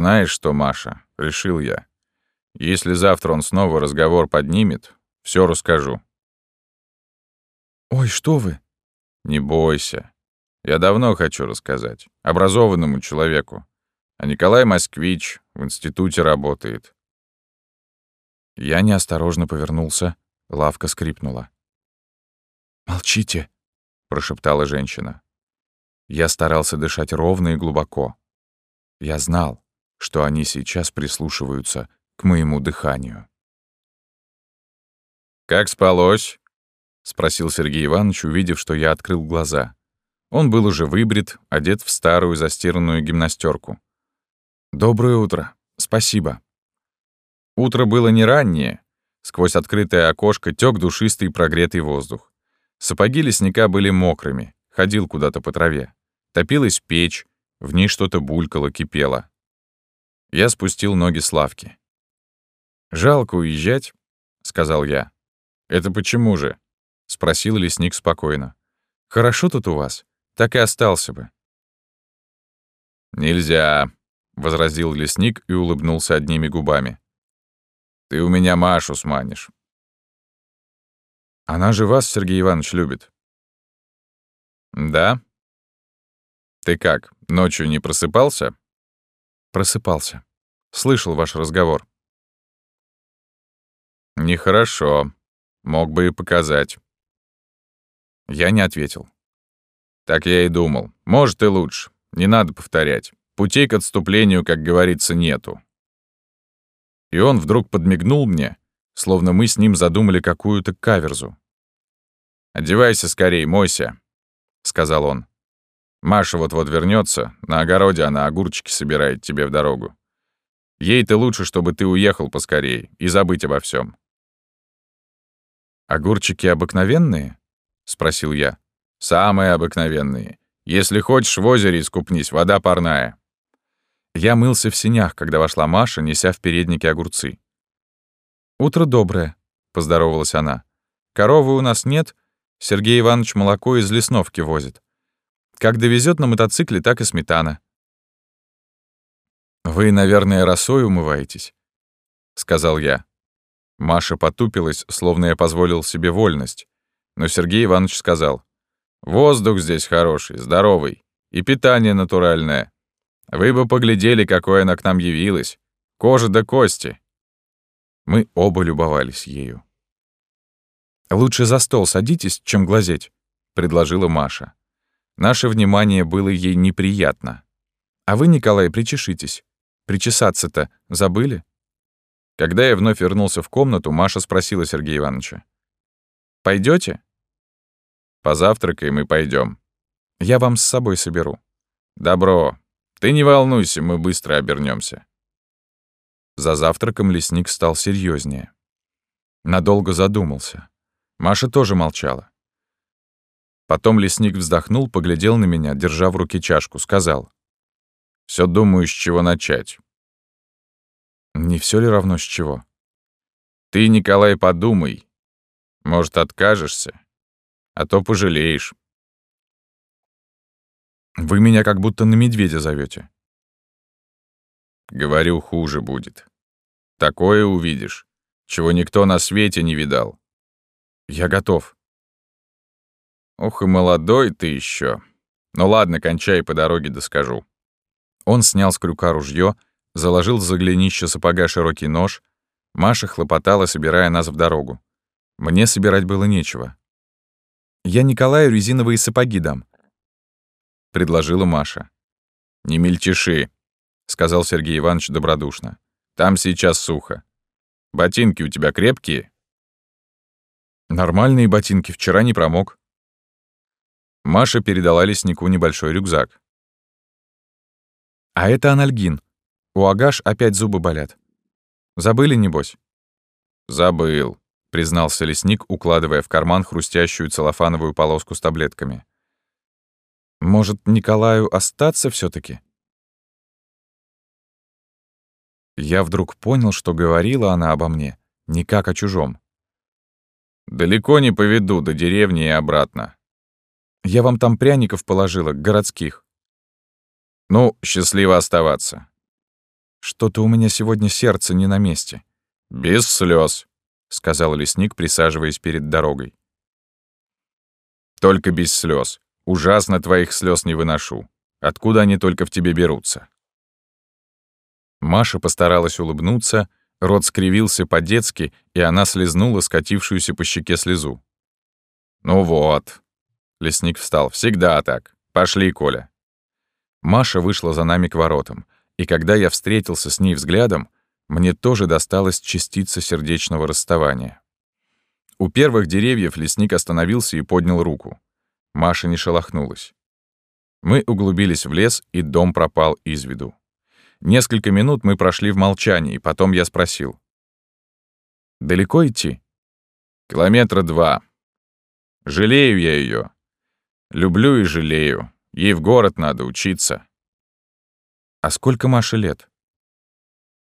«Знаешь что, Маша?» — решил я. «Если завтра он снова разговор поднимет, все расскажу». «Ой, что вы?» «Не бойся. Я давно хочу рассказать. Образованному человеку. А Николай Москвич в институте работает». Я неосторожно повернулся, лавка скрипнула. «Молчите», — прошептала женщина. Я старался дышать ровно и глубоко. Я знал, что они сейчас прислушиваются к моему дыханию. «Как спалось?» — спросил Сергей Иванович, увидев, что я открыл глаза. Он был уже выбрит, одет в старую застиранную гимнастерку. «Доброе утро. Спасибо». Утро было не раннее. Сквозь открытое окошко тёк душистый прогретый воздух. Сапоги лесника были мокрыми, ходил куда-то по траве. Топилась печь, в ней что-то булькало, кипело. Я спустил ноги с лавки. «Жалко уезжать», — сказал я. «Это почему же?» — спросил лесник спокойно. «Хорошо тут у вас, так и остался бы». «Нельзя», — возразил лесник и улыбнулся одними губами. «Ты у меня Машу сманишь». «Она же вас, Сергей Иванович, любит». «Да?» «Ты как, ночью не просыпался?» «Просыпался. Слышал ваш разговор». «Нехорошо. Мог бы и показать». Я не ответил. «Так я и думал. Может, и лучше. Не надо повторять. Путей к отступлению, как говорится, нету». И он вдруг подмигнул мне, словно мы с ним задумали какую-то каверзу. «Одевайся скорей, мойся», — сказал он. Маша вот-вот вернется, на огороде она огурчики собирает тебе в дорогу. Ей-то лучше, чтобы ты уехал поскорей и забыть обо всем. «Огурчики обыкновенные?» — спросил я. «Самые обыкновенные. Если хочешь, в озере искупнись, вода парная». Я мылся в синях, когда вошла Маша, неся в переднике огурцы. «Утро доброе», — поздоровалась она. «Коровы у нас нет, Сергей Иванович молоко из Лесновки возит. Как довезет на мотоцикле, так и сметана. «Вы, наверное, росой умываетесь», — сказал я. Маша потупилась, словно я позволил себе вольность. Но Сергей Иванович сказал, «Воздух здесь хороший, здоровый, и питание натуральное. Вы бы поглядели, какое она к нам явилась. Кожа до кости». Мы оба любовались ею. «Лучше за стол садитесь, чем глазеть», — предложила Маша. Наше внимание было ей неприятно. «А вы, Николай, причешитесь. Причесаться-то забыли?» Когда я вновь вернулся в комнату, Маша спросила Сергея Ивановича. Пойдете? «Позавтракаем и пойдем. Я вам с собой соберу». «Добро. Ты не волнуйся, мы быстро обернемся. За завтраком лесник стал серьезнее. Надолго задумался. Маша тоже молчала. Потом лесник вздохнул, поглядел на меня, держа в руке чашку, сказал. «Всё думаю, с чего начать». «Не всё ли равно с чего?» «Ты, Николай, подумай. Может, откажешься? А то пожалеешь». «Вы меня как будто на медведя зовёте». «Говорю, хуже будет. Такое увидишь, чего никто на свете не видал». «Я готов», Ох и молодой ты еще. Ну ладно, кончай по дороге доскажу. Он снял с крюка ружье, заложил за глинище сапога широкий нож. Маша хлопотала, собирая нас в дорогу. Мне собирать было нечего. «Я Николаю резиновые сапоги дам», — предложила Маша. «Не мельтеши», — сказал Сергей Иванович добродушно. «Там сейчас сухо. Ботинки у тебя крепкие?» «Нормальные ботинки, вчера не промок», Маша передала леснику небольшой рюкзак. «А это анальгин. У Агаш опять зубы болят. Забыли, небось?» «Забыл», — признался лесник, укладывая в карман хрустящую целлофановую полоску с таблетками. «Может, Николаю остаться все таки Я вдруг понял, что говорила она обо мне, не как о чужом. «Далеко не поведу, до деревни и обратно», я вам там пряников положила, городских. Ну, счастливо оставаться. Что-то у меня сегодня сердце не на месте». «Без слез, сказал лесник, присаживаясь перед дорогой. «Только без слез. Ужасно твоих слез не выношу. Откуда они только в тебе берутся?» Маша постаралась улыбнуться, рот скривился по-детски, и она слезнула скатившуюся по щеке слезу. «Ну вот». Лесник встал. «Всегда так. Пошли, Коля». Маша вышла за нами к воротам, и когда я встретился с ней взглядом, мне тоже досталась частица сердечного расставания. У первых деревьев лесник остановился и поднял руку. Маша не шелохнулась. Мы углубились в лес, и дом пропал из виду. Несколько минут мы прошли в молчании, потом я спросил. «Далеко идти?» «Километра два. Жалею я ее. Люблю и жалею. Ей в город надо учиться». «А сколько Маше лет?»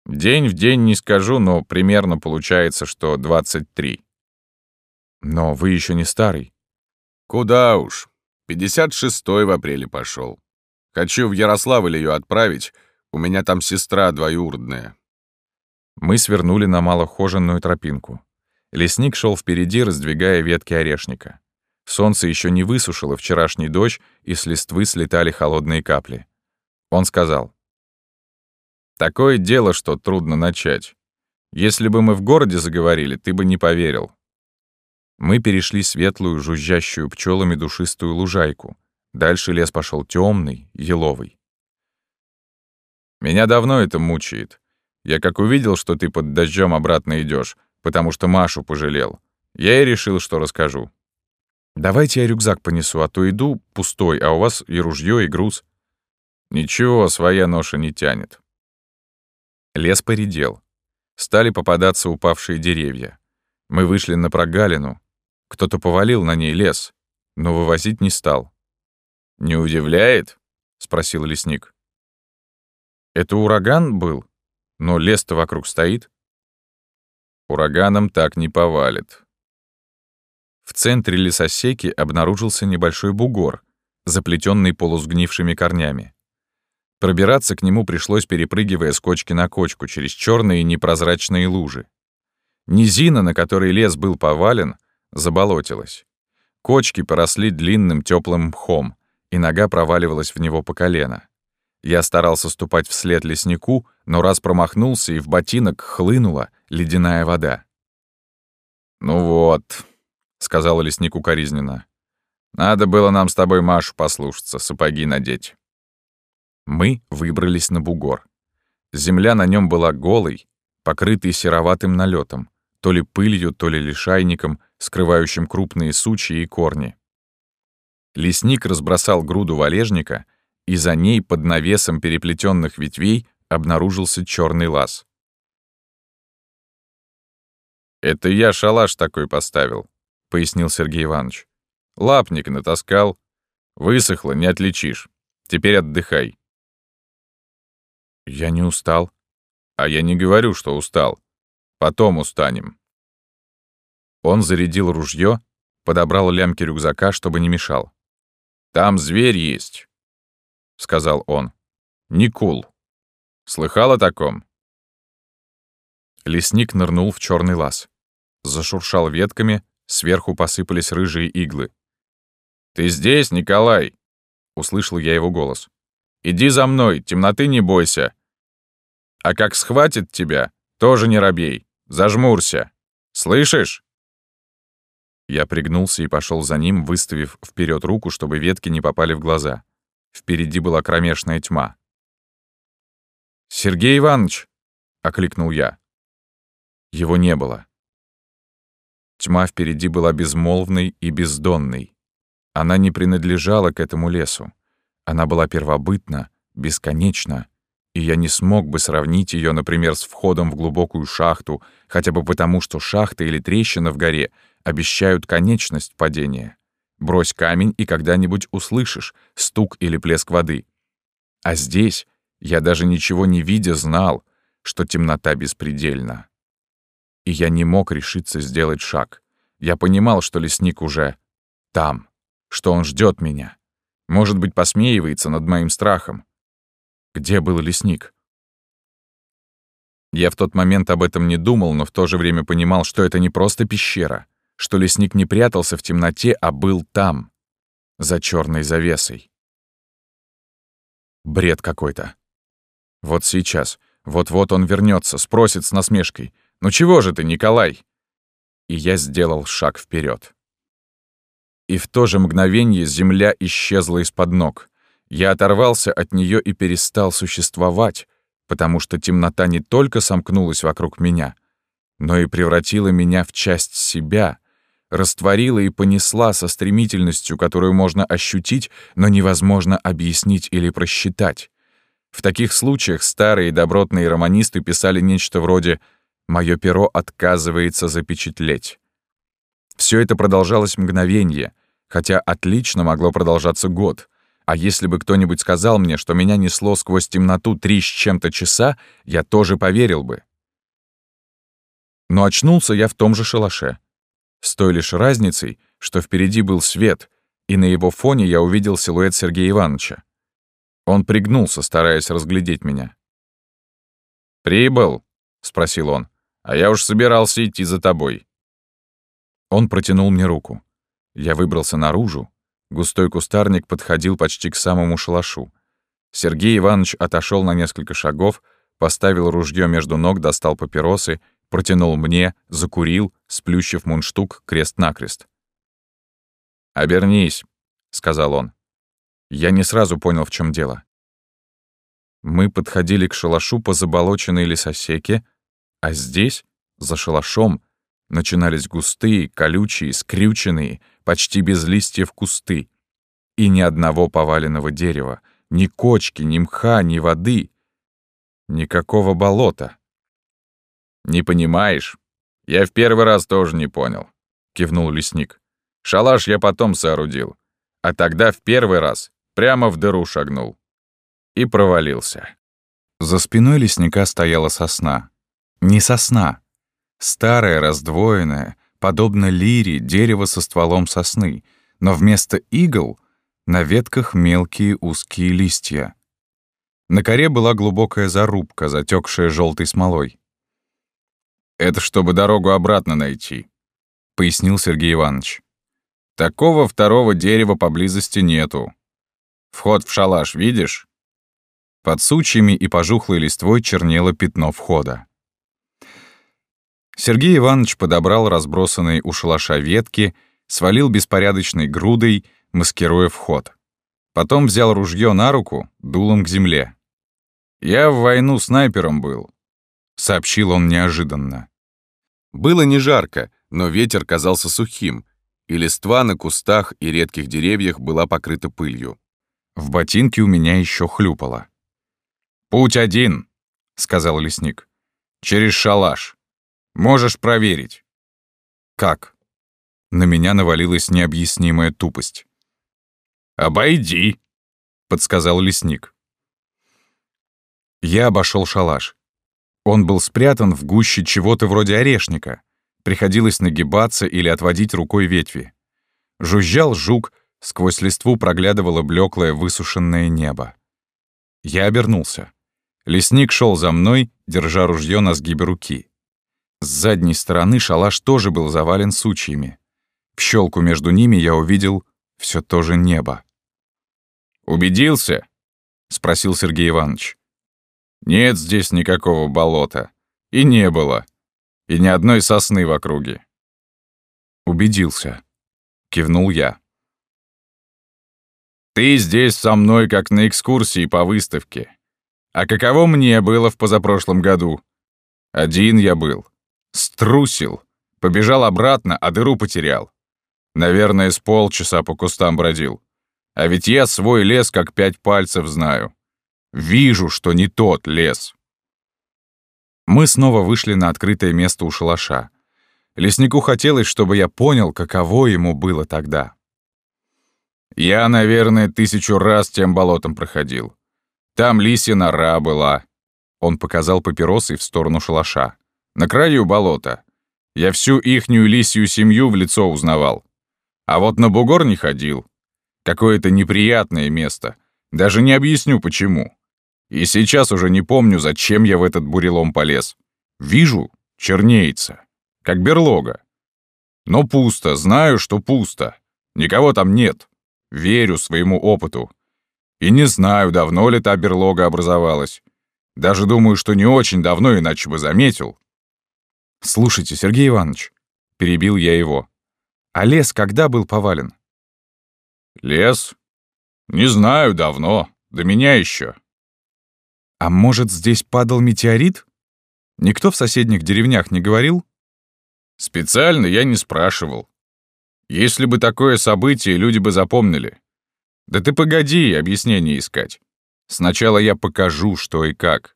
«День в день не скажу, но примерно получается, что 23». «Но вы еще не старый». «Куда уж. 56-й в апреле пошел. Хочу в Ярославль ее отправить, у меня там сестра двоюродная». Мы свернули на малохоженную тропинку. Лесник шел впереди, раздвигая ветки орешника. Солнце еще не высушило вчерашний дождь, и с листвы слетали холодные капли. Он сказал. «Такое дело, что трудно начать. Если бы мы в городе заговорили, ты бы не поверил». Мы перешли светлую, жужжащую пчелами душистую лужайку. Дальше лес пошел темный, еловый. Меня давно это мучает. Я как увидел, что ты под дождем обратно идешь, потому что Машу пожалел, я и решил, что расскажу. Давайте я рюкзак понесу, а то иду пустой, а у вас и ружье, и груз. Ничего, своя ноша не тянет. Лес поредел. Стали попадаться упавшие деревья. Мы вышли на прогалину. Кто-то повалил на ней лес, но вывозить не стал. «Не удивляет?» — спросил лесник. Это ураган был? Но лес-то вокруг стоит. Ураганом так не повалит. В центре лесосеки обнаружился небольшой бугор, заплетенный полусгнившими корнями. Пробираться к нему пришлось, перепрыгивая с кочки на кочку через черные непрозрачные лужи. Низина, на которой лес был повален, заболотилась. Кочки поросли длинным теплым мхом, и нога проваливалась в него по колено. Я старался ступать вслед леснику, но раз промахнулся, и в ботинок хлынула ледяная вода. «Ну вот», — сказал лесник укоризненно, — «надо было нам с тобой Машу послушаться, сапоги надеть». Мы выбрались на бугор. Земля на нем была голой, покрытой сероватым налетом, то ли пылью, то ли лишайником, скрывающим крупные сучья и корни. Лесник разбросал груду валежника — и за ней под навесом переплетенных ветвей обнаружился черный лаз. «Это я шалаш такой поставил», — пояснил Сергей Иванович. «Лапник натаскал. Высохло, не отличишь. Теперь отдыхай». «Я не устал». «А я не говорю, что устал. Потом устанем». Он зарядил ружье, подобрал лямки рюкзака, чтобы не мешал. «Там зверь есть. — сказал он. «Никул. Слыхал о таком?» Лесник нырнул в черный лаз. Зашуршал ветками, сверху посыпались рыжие иглы. «Ты здесь, Николай?» — услышал я его голос. «Иди за мной, темноты не бойся. А как схватит тебя, тоже не робей, зажмурся. Слышишь?» Я пригнулся и пошел за ним, выставив вперед руку, чтобы ветки не попали в глаза. Впереди была кромешная тьма. «Сергей Иванович!» — окликнул я. Его не было. Тьма впереди была безмолвной и бездонной. Она не принадлежала к этому лесу. Она была первобытна, бесконечна, и я не смог бы сравнить ее, например, с входом в глубокую шахту, хотя бы потому, что шахта или трещина в горе обещают конечность падения. Брось камень, и когда-нибудь услышишь стук или плеск воды. А здесь я даже ничего не видя знал, что темнота беспредельна. И я не мог решиться сделать шаг. Я понимал, что лесник уже там, что он ждет меня. Может быть, посмеивается над моим страхом. Где был лесник? Я в тот момент об этом не думал, но в то же время понимал, что это не просто пещера, что лесник не прятался в темноте, а был там, за черной завесой. Бред какой-то. Вот сейчас, вот-вот он вернется, спросит с насмешкой. «Ну чего же ты, Николай?» И я сделал шаг вперед. И в то же мгновение земля исчезла из-под ног. Я оторвался от нее и перестал существовать, потому что темнота не только сомкнулась вокруг меня, но и превратила меня в часть себя, растворила и понесла со стремительностью, которую можно ощутить, но невозможно объяснить или просчитать. В таких случаях старые добротные романисты писали нечто вроде «моё перо отказывается запечатлеть». Все это продолжалось мгновенье, хотя отлично могло продолжаться год — а если бы кто-нибудь сказал мне, что меня несло сквозь темноту три с чем-то часа, я тоже поверил бы. Но очнулся я в том же шалаше. С той лишь разницей, что впереди был свет, и на его фоне я увидел силуэт Сергея Ивановича. Он пригнулся, стараясь разглядеть меня. «Прибыл?» — спросил он. «А я уж собирался идти за тобой». Он протянул мне руку. Я выбрался наружу, Густой кустарник подходил почти к самому шалашу. Сергей Иванович отошел на несколько шагов, поставил ружье между ног, достал папиросы, протянул мне, закурил, сплющив мундштук крест-накрест. «Обернись», — сказал он. Я не сразу понял, в чем дело. Мы подходили к шалашу по заболоченной лесосеке, а здесь, за шалашом, начинались густые, колючие, скрюченные, почти без листьев кусты. И ни одного поваленного дерева, ни кочки, ни мха, ни воды. Никакого болота. «Не понимаешь? Я в первый раз тоже не понял», — кивнул лесник. «Шалаш я потом соорудил, а тогда в первый раз прямо в дыру шагнул. И провалился». За спиной лесника стояла сосна. Не сосна. Старая, раздвоенная, подобно лире, дерево со стволом сосны, но вместо игл на ветках мелкие узкие листья. На коре была глубокая зарубка, затекшая желтой смолой. «Это чтобы дорогу обратно найти», — пояснил Сергей Иванович. «Такого второго дерева поблизости нету. Вход в шалаш видишь?» Под сучьями и пожухлой листвой чернело пятно входа. Сергей Иванович подобрал разбросанные у шалаша ветки, свалил беспорядочной грудой, маскируя вход. Потом взял ружье на руку, дулом к земле. «Я в войну снайпером был», — сообщил он неожиданно. Было не жарко, но ветер казался сухим, и листва на кустах и редких деревьях была покрыта пылью. В ботинке у меня еще хлюпало. «Путь один», — сказал лесник. «Через шалаш. Можешь проверить». «Как?» На меня навалилась необъяснимая тупость. «Обойди», — подсказал лесник. Я обошел шалаш. Он был спрятан в гуще чего-то вроде орешника. Приходилось нагибаться или отводить рукой ветви. Жужжал жук, сквозь листву проглядывало блеклое высушенное небо. Я обернулся. Лесник шел за мной, держа ружье на сгибе руки. С задней стороны шалаш тоже был завален сучьями. В щелку между ними я увидел все то же небо. «Убедился?» — спросил Сергей Иванович. «Нет здесь никакого болота. И не было. И ни одной сосны в округе». «Убедился», — кивнул я. «Ты здесь со мной как на экскурсии по выставке. А каково мне было в позапрошлом году? Один я был. Струсил. Побежал обратно, а дыру потерял. Наверное, с полчаса по кустам бродил. А ведь я свой лес как пять пальцев знаю. Вижу, что не тот лес. Мы снова вышли на открытое место у шалаша. Леснику хотелось, чтобы я понял, каково ему было тогда. Я, наверное, тысячу раз тем болотом проходил. Там лисья нора была. Он показал папиросы в сторону шалаша на краю болота. Я всю ихнюю лисью семью в лицо узнавал. А вот на бугор не ходил. Какое-то неприятное место. Даже не объясню, почему. И сейчас уже не помню, зачем я в этот бурелом полез. Вижу, чернеется, как берлога. Но пусто, знаю, что пусто. Никого там нет. Верю своему опыту. И не знаю, давно ли та берлога образовалась. Даже думаю, что не очень давно, иначе бы заметил. «Слушайте, Сергей Иванович», — перебил я его, — «а лес когда был повален?» «Лес? Не знаю, давно. До меня еще. «А может, здесь падал метеорит? Никто в соседних деревнях не говорил?» «Специально я не спрашивал. Если бы такое событие, люди бы запомнили. Да ты погоди объяснение искать. Сначала я покажу, что и как.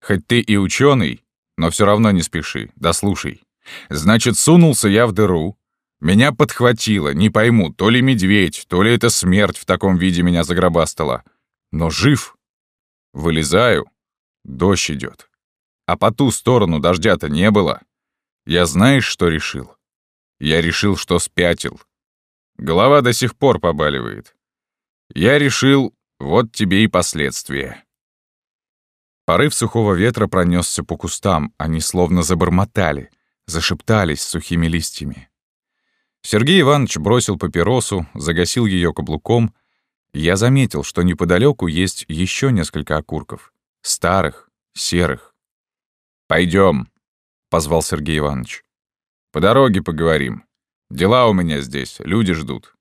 Хоть ты и ученый, но все равно не спеши, дослушай. Значит, сунулся я в дыру. Меня подхватило, не пойму, то ли медведь, то ли это смерть в таком виде меня загробастала. Но жив. Вылезаю. Дождь идет. А по ту сторону дождя-то не было. Я знаешь, что решил? Я решил, что спятил. Голова до сих пор побаливает. Я решил, вот тебе и последствия. Порыв сухого ветра пронесся по кустам, они словно забормотали, зашептались сухими листьями. Сергей Иванович бросил папиросу, загасил ее каблуком. Я заметил, что неподалеку есть еще несколько окурков. Старых, серых. Пойдем, позвал Сергей Иванович. «По дороге поговорим. Дела у меня здесь, люди ждут».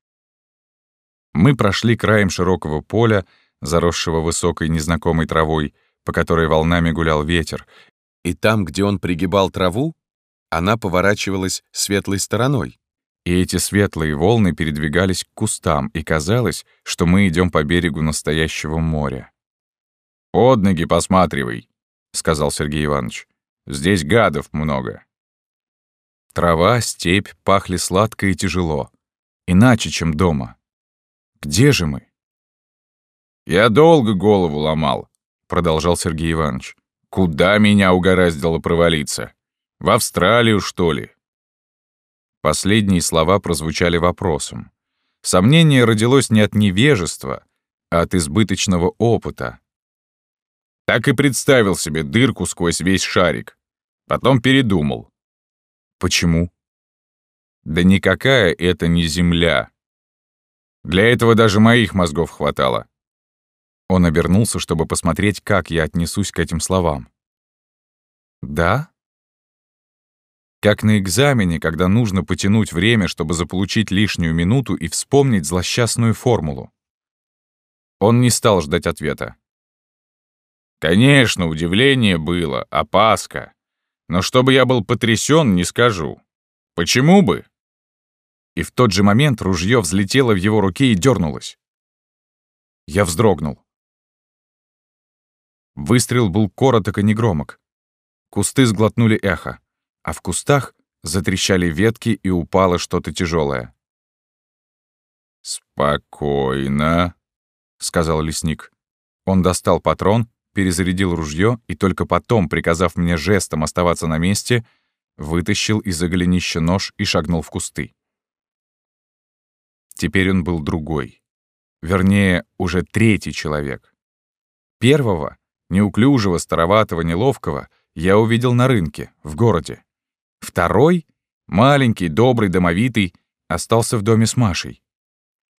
Мы прошли краем широкого поля, заросшего высокой незнакомой травой, по которой волнами гулял ветер, и там, где он пригибал траву, она поворачивалась светлой стороной. И эти светлые волны передвигались к кустам, и казалось, что мы идем по берегу настоящего моря. «Под ноги посматривай», — сказал Сергей Иванович. «Здесь гадов много». Трава, степь пахли сладко и тяжело. Иначе, чем дома. Где же мы? «Я долго голову ломал», — продолжал Сергей Иванович. «Куда меня угораздило провалиться? В Австралию, что ли?» Последние слова прозвучали вопросом. Сомнение родилось не от невежества, а от избыточного опыта. Так и представил себе дырку сквозь весь шарик. Потом передумал. Почему? Да никакая это не Земля. Для этого даже моих мозгов хватало. Он обернулся, чтобы посмотреть, как я отнесусь к этим словам. «Да?» Как на экзамене, когда нужно потянуть время, чтобы заполучить лишнюю минуту и вспомнить злосчастную формулу. Он не стал ждать ответа. Конечно, удивление было, опаска. Но чтобы я был потрясен, не скажу. Почему бы? и в тот же момент ружье взлетело в его руке и дернулось. Я вздрогнул. Выстрел был короток и негромок. Кусты сглотнули эхо, а в кустах затрещали ветки и упало что-то тяжелое. «Спокойно», — сказал лесник. Он достал патрон, перезарядил ружье и только потом, приказав мне жестом оставаться на месте, вытащил из-за голенища нож и шагнул в кусты. Теперь он был другой. Вернее, уже третий человек. Первого, неуклюжего, староватого, неловкого, я увидел на рынке, в городе. Второй, маленький, добрый, домовитый, остался в доме с Машей.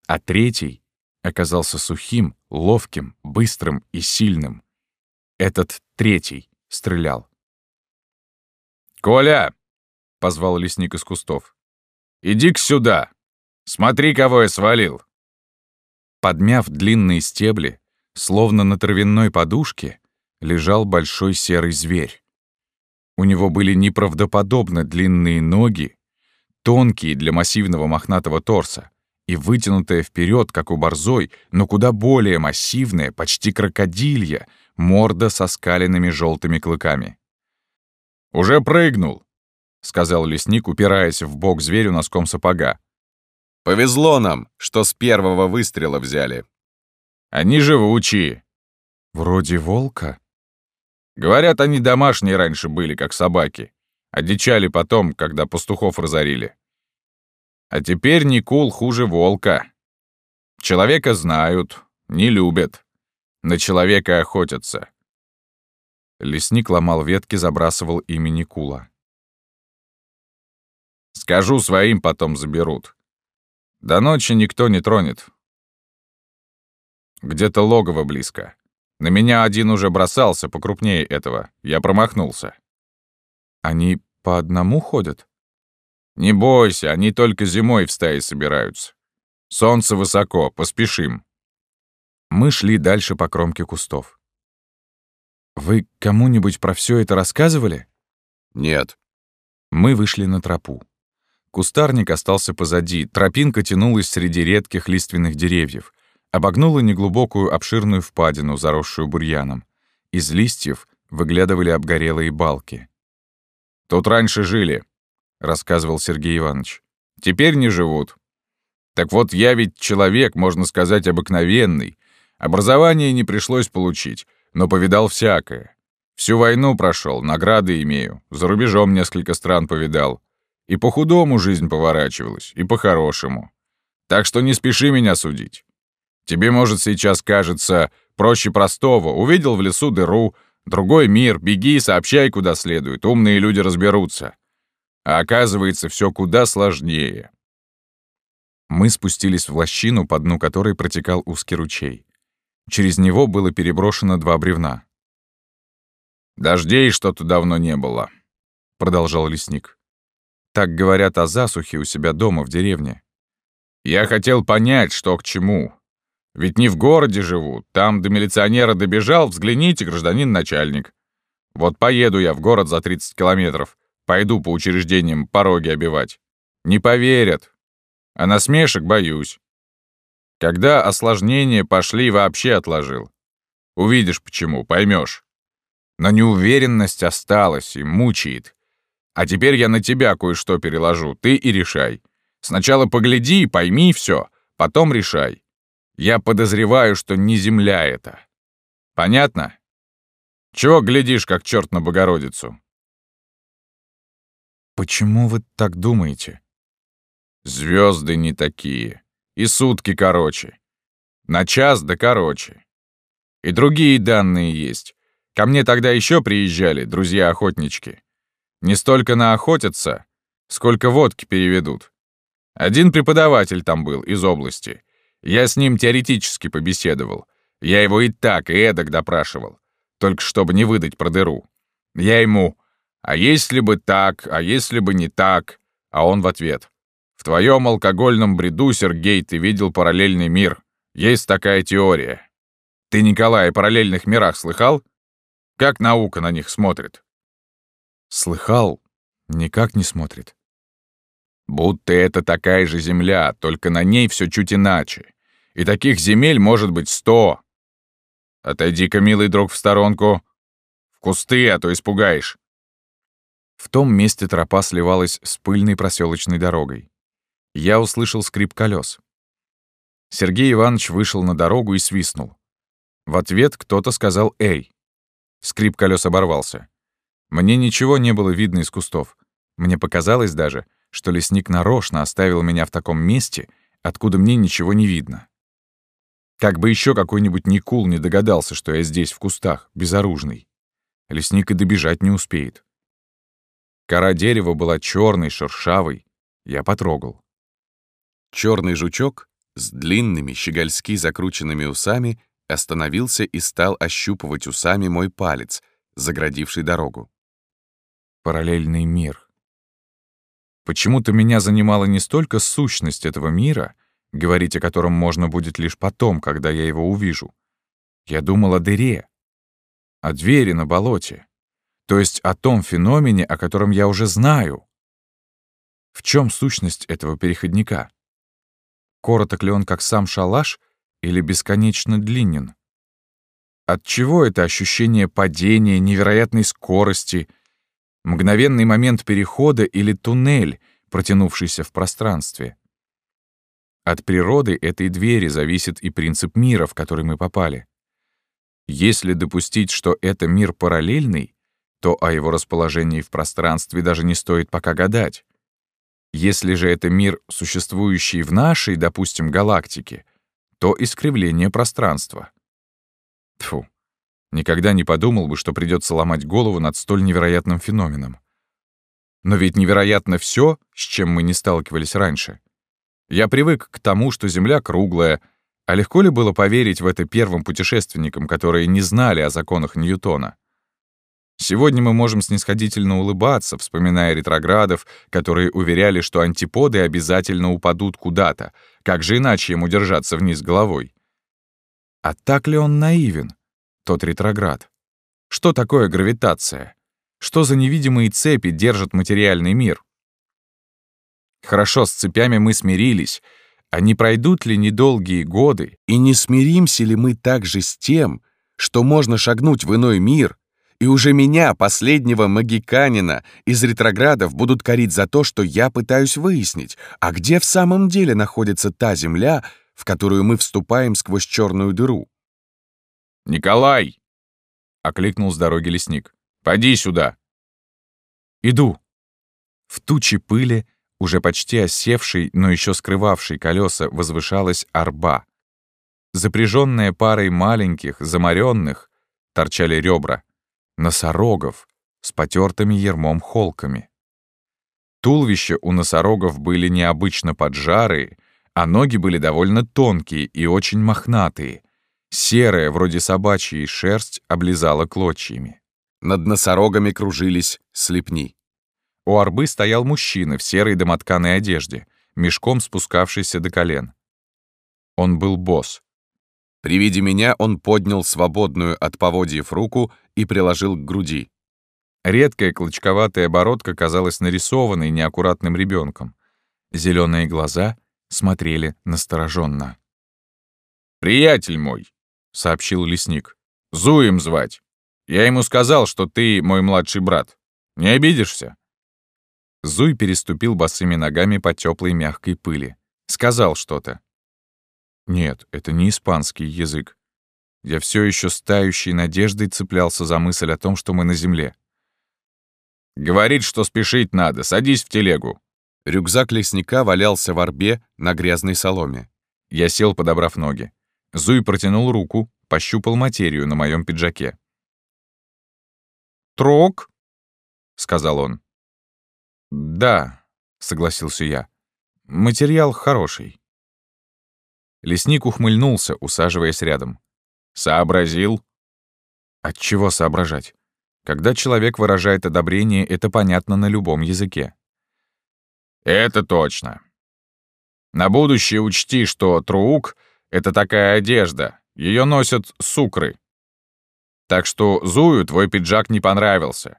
А третий оказался сухим, ловким, быстрым и сильным. Этот третий стрелял. «Коля!» — позвал лесник из кустов. «Иди-ка сюда!» Смотри, кого я свалил!» Подмяв длинные стебли, словно на травяной подушке, лежал большой серый зверь. У него были неправдоподобно длинные ноги, тонкие для массивного мохнатого торса, и вытянутая вперед, как у борзой, но куда более массивная, почти крокодилья, морда со скаленными желтыми клыками. «Уже прыгнул», — сказал лесник, упираясь в бок зверю носком сапога. Повезло нам, что с первого выстрела взяли. Они живучие. Вроде волка. Говорят, они домашние раньше были, как собаки. Одичали потом, когда пастухов разорили. А теперь Никул хуже волка. Человека знают, не любят. На человека охотятся. Лесник ломал ветки, забрасывал ими Никула. «Скажу своим, потом заберут. До ночи никто не тронет. Где-то логово близко. На меня один уже бросался, покрупнее этого. Я промахнулся. Они по одному ходят? Не бойся, они только зимой в стае собираются. Солнце высоко, поспешим. Мы шли дальше по кромке кустов. Вы кому-нибудь про все это рассказывали? Нет. Мы вышли на тропу. Кустарник остался позади, тропинка тянулась среди редких лиственных деревьев, обогнула неглубокую обширную впадину, заросшую бурьяном. Из листьев выглядывали обгорелые балки. «Тут раньше жили», — рассказывал Сергей Иванович. «Теперь не живут. Так вот, я ведь человек, можно сказать, обыкновенный. Образование не пришлось получить, но повидал всякое. Всю войну прошел, награды имею, за рубежом несколько стран повидал. И по худому жизнь поворачивалась, и по хорошему. Так что не спеши меня судить. Тебе, может, сейчас кажется проще простого. Увидел в лесу дыру, другой мир, беги и сообщай, куда следует. Умные люди разберутся. А оказывается, все куда сложнее. Мы спустились в лощину, по дну которой протекал узкий ручей. Через него было переброшено два бревна. «Дождей что-то давно не было», — продолжал лесник. «Так говорят о засухе у себя дома в деревне». «Я хотел понять, что к чему. Ведь не в городе живу. Там до милиционера добежал, взгляните, гражданин начальник. Вот поеду я в город за 30 километров. Пойду по учреждениям пороги обивать. Не поверят. А насмешек боюсь. Когда осложнения пошли, вообще отложил. Увидишь почему, поймешь. Но неуверенность осталась и мучает. А теперь я на тебя кое-что переложу, ты и решай. Сначала погляди и пойми все, потом решай. Я подозреваю, что не земля это. Понятно? Чего глядишь, как черт на Богородицу? Почему вы так думаете? Звезды не такие. И сутки короче. На час да короче. И другие данные есть. Ко мне тогда еще приезжали друзья-охотнички. Не столько наохотятся, сколько водки переведут. Один преподаватель там был из области. Я с ним теоретически побеседовал. Я его и так, и эдак допрашивал. Только чтобы не выдать про дыру. Я ему «А если бы так, а если бы не так?» А он в ответ «В твоем алкогольном бреду, Сергей, ты видел параллельный мир. Есть такая теория. Ты, Николай, о параллельных мирах слыхал? Как наука на них смотрит?» «Слыхал. Никак не смотрит. Будто это такая же земля, только на ней все чуть иначе. И таких земель может быть сто. Отойди-ка, милый друг, в сторонку. В кусты, а то испугаешь. В том месте тропа сливалась с пыльной проселочной дорогой. Я услышал скрип колес. Сергей Иванович вышел на дорогу и свистнул. В ответ кто-то сказал «Эй!». Скрип колес оборвался. Мне ничего не было видно из кустов. Мне показалось даже — что лесник нарочно оставил меня в таком месте, откуда мне ничего не видно. Как бы еще какой-нибудь Никул не догадался, что я здесь, в кустах, безоружный. Лесник и добежать не успеет. Кора дерева была черной, шершавой. Я потрогал. Черный жучок с длинными, щегольски закрученными усами остановился и стал ощупывать усами мой палец, заградивший дорогу. Параллельный мир. Почему-то меня занимала не столько сущность этого мира, говорить о котором можно будет лишь потом, когда я его увижу. Я думал о дыре, о двери на болоте, то есть о том феномене, о котором я уже знаю. В чем сущность этого переходника? Короток ли он, как сам шалаш, или бесконечно длинен? От чего это ощущение падения, невероятной скорости, Мгновенный момент перехода или туннель, протянувшийся в пространстве. От природы этой двери зависит и принцип мира, в который мы попали. Если допустить, что это мир параллельный, то о его расположении в пространстве даже не стоит пока гадать. Если же это мир, существующий в нашей, допустим, галактике, то искривление пространства. Тфу, Никогда не подумал бы, что придется ломать голову над столь невероятным феноменом. Но ведь невероятно все, с чем мы не сталкивались раньше. Я привык к тому, что Земля круглая, а легко ли было поверить в это первым путешественникам, которые не знали о законах Ньютона? Сегодня мы можем снисходительно улыбаться, вспоминая ретроградов, которые уверяли, что антиподы обязательно упадут куда-то. Как же иначе ему держаться вниз головой? А так ли он наивен, тот ретроград? Что такое гравитация? Что за невидимые цепи держат материальный мир? Хорошо, с цепями мы смирились. А не пройдут ли недолгие годы, и не смиримся ли мы также с тем, что можно шагнуть в иной мир, и уже меня, последнего магиканина, из ретроградов будут корить за то, что я пытаюсь выяснить, а где в самом деле находится та земля, в которую мы вступаем сквозь черную дыру. «Николай!» — окликнул с дороги лесник. «Поди сюда!» «Иду!» В туче пыли, уже почти осевшей, но еще скрывавшей колеса, возвышалась арба. Запряженная парой маленьких, замаренных, торчали ребра носорогов с потертыми ермом холками. Туловища у носорогов были необычно поджарые, а ноги были довольно тонкие и очень мохнатые. Серая, вроде собачьей, шерсть облизала клочьями. Над носорогами кружились слепни. У арбы стоял мужчина в серой домотканой одежде, мешком спускавшийся до колен. Он был босс. При виде меня он поднял свободную от поводьев руку и приложил к груди. Редкая клочковатая бородка казалась нарисованной неаккуратным ребенком. Зеленые глаза смотрели настороженно. «Приятель мой», — сообщил лесник, — «Зуем звать. Я ему сказал, что ты мой младший брат. Не обидишься?» Зуй переступил босыми ногами по теплой мягкой пыли. Сказал что-то. Нет, это не испанский язык. Я все еще с надеждой цеплялся за мысль о том, что мы на земле. «Говорит, что спешить надо. Садись в телегу». Рюкзак лесника валялся в орбе на грязной соломе. Я сел, подобрав ноги. Зуй протянул руку, пощупал материю на моем пиджаке. «Трог?» — сказал он. «Да», — согласился я. «Материал хороший». Лесник ухмыльнулся, усаживаясь рядом. «Сообразил?» От чего соображать? Когда человек выражает одобрение, это понятно на любом языке. «Это точно. На будущее учти, что трук — это такая одежда, ее носят сукры. Так что Зую твой пиджак не понравился.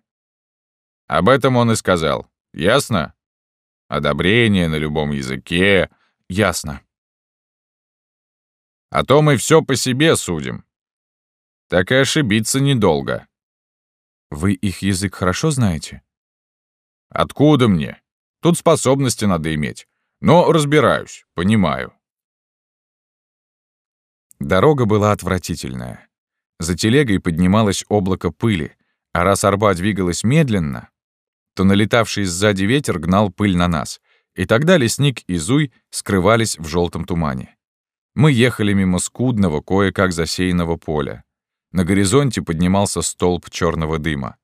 Об этом он и сказал. Ясно? Одобрение на любом языке. Ясно. А то мы все по себе судим. Так и ошибиться недолго. Вы их язык хорошо знаете? Откуда мне? Тут способности надо иметь. Но разбираюсь, понимаю. Дорога была отвратительная. За телегой поднималось облако пыли, а раз арба двигалась медленно, то налетавший сзади ветер гнал пыль на нас, и тогда лесник и Зуй скрывались в желтом тумане. Мы ехали мимо скудного, кое-как засеянного поля. На горизонте поднимался столб черного дыма.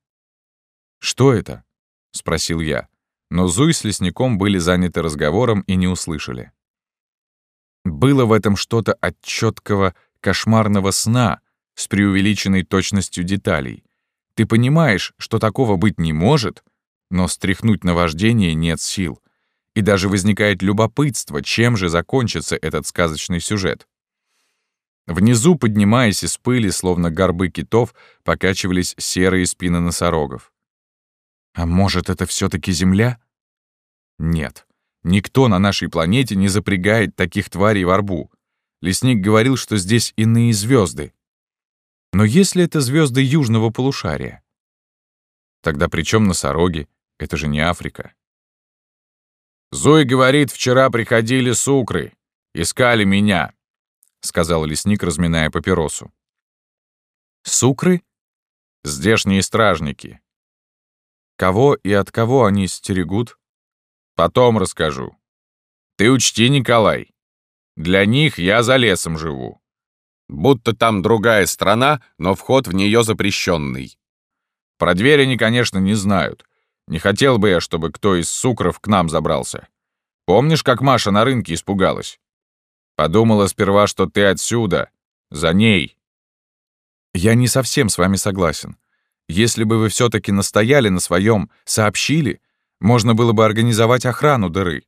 «Что это?» — спросил я. Но Зуй с лесником были заняты разговором и не услышали. Было в этом что-то от четкого кошмарного сна с преувеличенной точностью деталей. Ты понимаешь, что такого быть не может, но стряхнуть наваждение нет сил и даже возникает любопытство, чем же закончится этот сказочный сюжет. Внизу, поднимаясь из пыли, словно горбы китов, покачивались серые спины носорогов. А может, это все таки Земля? Нет. Никто на нашей планете не запрягает таких тварей в арбу. Лесник говорил, что здесь иные звезды. Но если это звезды южного полушария? Тогда при чем носороги? Это же не Африка. «Зуй говорит, вчера приходили сукры. Искали меня», — сказал лесник, разминая папиросу. «Сукры?» «Здешние стражники». «Кого и от кого они стерегут?» «Потом расскажу. Ты учти, Николай. Для них я за лесом живу. Будто там другая страна, но вход в нее запрещенный. Про дверь они, конечно, не знают. Не хотел бы я, чтобы кто из сукров к нам забрался. Помнишь, как Маша на рынке испугалась? Подумала сперва, что ты отсюда, за ней. Я не совсем с вами согласен. Если бы вы все таки настояли на своем, сообщили, можно было бы организовать охрану дыры.